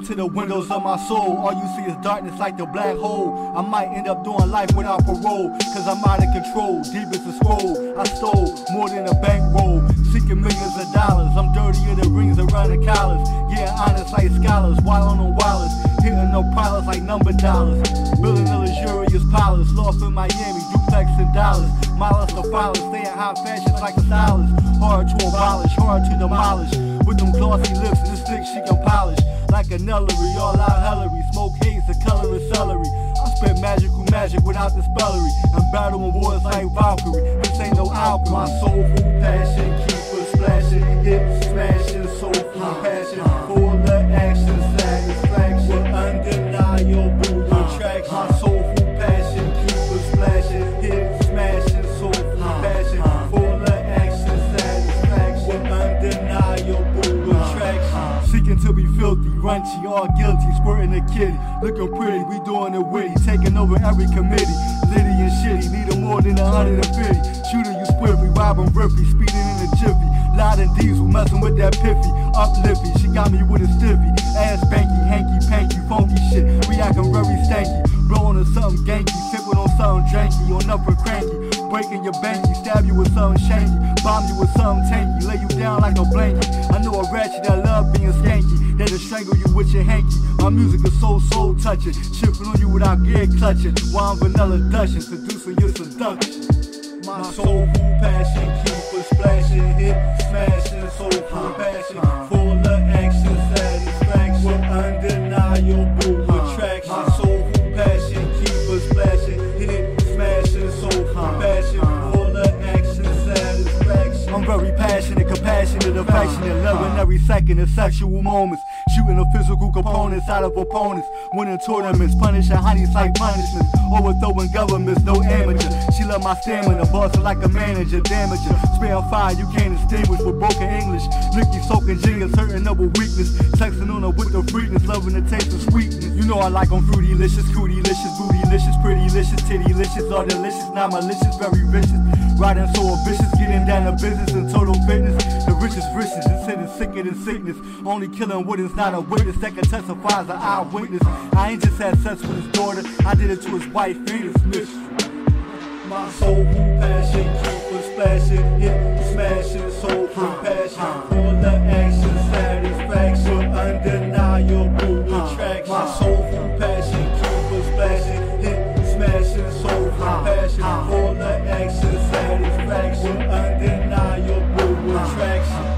into the windows of my soul. All you see is darkness like the black hole. I might end up doing life without parole. Cause I'm out of control, deep as a scroll. I stole more than a bankroll. Seeking millions of dollars. I'm dirtier than rings around the collars. Yeah, honest like scholars. While on the wireless. Hitting no pilots like number dollars. Building a luxurious palace. Lost in Miami, duplex and dollars. Miles to follow. Stay in high fashion like a stylist. Hard to abolish, hard to demolish. With them glossy lips and the stick she can polish. Like a nullery, all out Hillary. Smoke haze, the color of celery. I spit magical magic without the spellery. I'm battling wars like Valkyrie. This ain't no alchemy. My soulful passion, keep splashing. Hit runchy, all guilty, squirting a kitty. Looking pretty, we doing it witty. Taking over every committee. Litty and shitty, need more than a hundred and fifty. Shooting you swiftly, robbing riffy, speeding in a jiffy. Loud diesel, messing with that piffy. Uplifty, she got me with a stiffy. Ass banky, hanky, panky, funky shit. Reacting very stanky. Blowing on something ganky, sipping on something janky, on up for cranky. Breaking your banky, stab you with something shanky. Bomb you with something tanky, lay you down like a blanket. I know a ratchet that love being skanky. That'll strangle you with your hanky. My music is so soul touching. Shifting on you without gear clutching. While I'm vanilla dushing, seducing your seduction. My soulful passion, keep us splashing, hit, smashing, soulful uh-huh. passion, full passionate, compassionate, affectionate, loving every second of sexual moments. Shooting the physical components out of opponents. Winning tournaments, punishing honeys like punishments. Overthrowing governments, no amateur. She love my stamina, bossing like a manager, damager. Spare fire, you can't extinguish with broken English. Licky soaking genius, hurting up with weakness. Texting on her with the freakness, loving the taste of sweetness. You know I like them fruity, licious, cootie, licious, booty, licious, pretty, licious, titty, licious, all delicious, not malicious, very vicious. Riding so ambitious, getting down to business and total fitness. The richest riches, it's hitting sicker than sickness. Only killing witness, not a witness that can testify as an eyewitness. I ain't just had sex with his daughter, I did it to his wife and his mistress. My soulful passion, keep splashing, hit, smashing, soulful passion.